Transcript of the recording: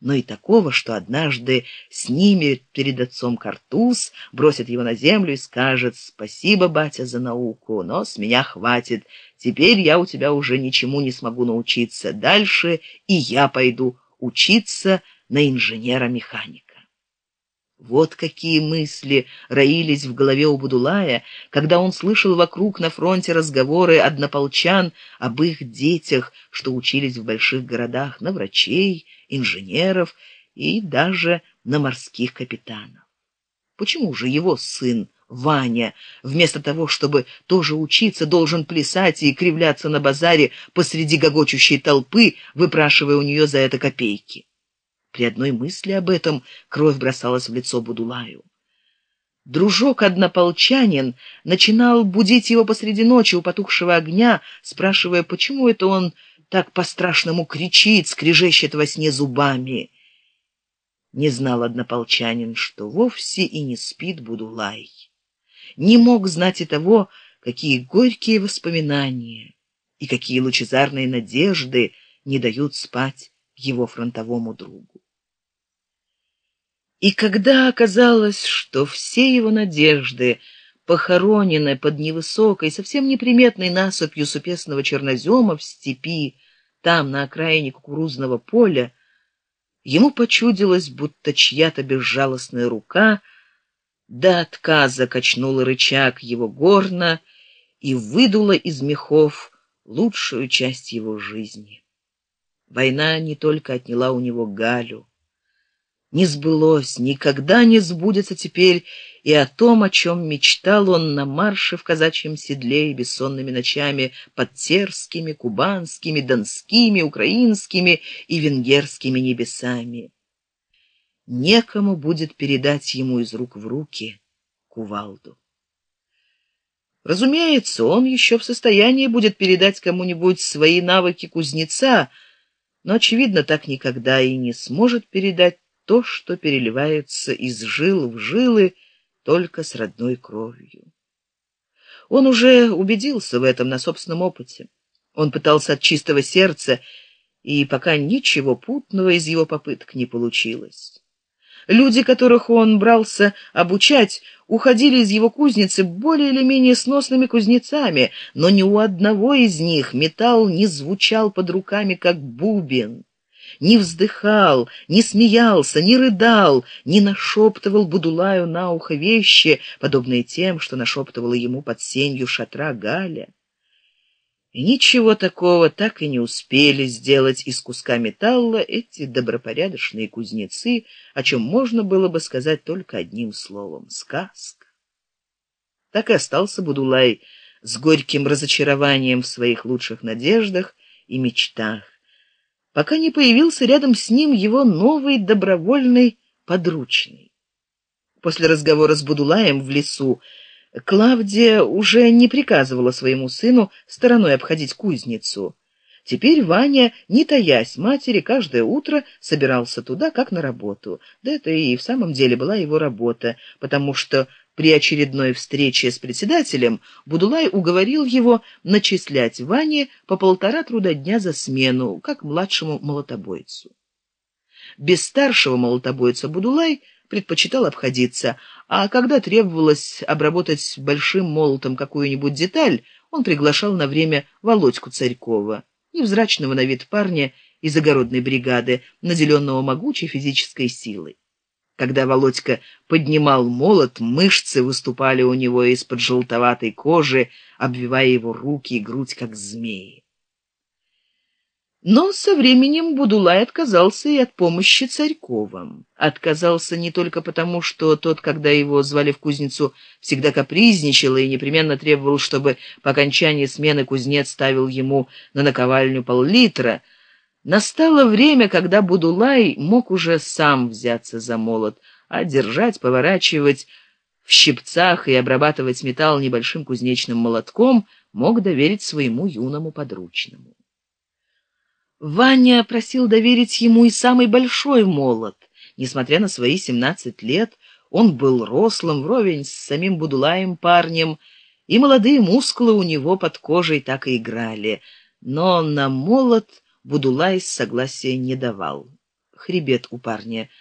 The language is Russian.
но и такого, что однажды снимет перед отцом картуз, бросит его на землю и скажет «Спасибо, батя, за науку, но с меня хватит. Теперь я у тебя уже ничему не смогу научиться. Дальше и я пойду учиться на инженера-механика». Вот какие мысли роились в голове у Будулая, когда он слышал вокруг на фронте разговоры однополчан об их детях, что учились в больших городах, на врачей, инженеров и даже на морских капитанов. Почему же его сын, Ваня, вместо того, чтобы тоже учиться, должен плясать и кривляться на базаре посреди гогочущей толпы, выпрашивая у нее за это копейки? При одной мысли об этом кровь бросалась в лицо Будулаю. Дружок-однополчанин начинал будить его посреди ночи у потухшего огня, спрашивая, почему это он так по-страшному кричит, скрежещет во сне зубами. Не знал однополчанин, что вовсе и не спит Будулай. Не мог знать и того, какие горькие воспоминания и какие лучезарные надежды не дают спать его фронтовому другу. И когда оказалось, что все его надежды похоронены под невысокой, совсем неприметной насыпью супесного чернозема в степи, там, на окраине кукурузного поля, ему почудилось, будто чья-то безжалостная рука до отказа качнула рычаг его горна и выдула из мехов лучшую часть его жизни. Война не только отняла у него Галю, не сбылось, никогда не сбудется теперь и о том, о чем мечтал он на марше в казачьем седле и бессонными ночами под терскими, кубанскими, донскими, украинскими и венгерскими небесами. Некому будет передать ему из рук в руки кувалду. Разумеется, он еще в состоянии будет передать кому-нибудь свои навыки кузнеца, но, очевидно, так никогда и не сможет передать то, что переливается из жил в жилы только с родной кровью. Он уже убедился в этом на собственном опыте. Он пытался от чистого сердца, и пока ничего путного из его попыток не получилось. Люди, которых он брался обучать, уходили из его кузницы более или менее сносными кузнецами, но ни у одного из них металл не звучал под руками, как бубен не вздыхал, не смеялся, не рыдал, не нашептывал Будулаю на ухо вещи, подобные тем, что нашептывала ему под сенью шатра Галя. Ничего такого так и не успели сделать из куска металла эти добропорядочные кузнецы, о чем можно было бы сказать только одним словом — сказка. Так и остался Будулай с горьким разочарованием в своих лучших надеждах и мечтах пока не появился рядом с ним его новый добровольный подручный. После разговора с Будулаем в лесу Клавдия уже не приказывала своему сыну стороной обходить кузницу. Теперь Ваня, не таясь матери, каждое утро собирался туда, как на работу. Да это и в самом деле была его работа, потому что при очередной встрече с председателем Будулай уговорил его начислять Ване по полтора труда дня за смену, как младшему молотобойцу. Без старшего молотобойца Будулай предпочитал обходиться, а когда требовалось обработать большим молотом какую-нибудь деталь, он приглашал на время Володьку Царькова, невзрачного на вид парня из огородной бригады, наделенного могучей физической силой. Когда Володька поднимал молот, мышцы выступали у него из-под желтоватой кожи, обвивая его руки и грудь, как змеи. Но со временем Будулай отказался и от помощи Царькова. Отказался не только потому, что тот, когда его звали в кузницу, всегда капризничал и непременно требовал, чтобы по окончании смены кузнец ставил ему на наковальню пол-литра, Настало время, когда Будулай мог уже сам взяться за молот, а держать, поворачивать в щипцах и обрабатывать металл небольшим кузнечным молотком мог доверить своему юному подручному. Ваня просил доверить ему и самый большой молот. Несмотря на свои семнадцать лет, он был рослым, вровень с самим Будулаем парнем, и молодые мускулы у него под кожей так и играли. Но на молот Будулай согласия не давал. хребет у парня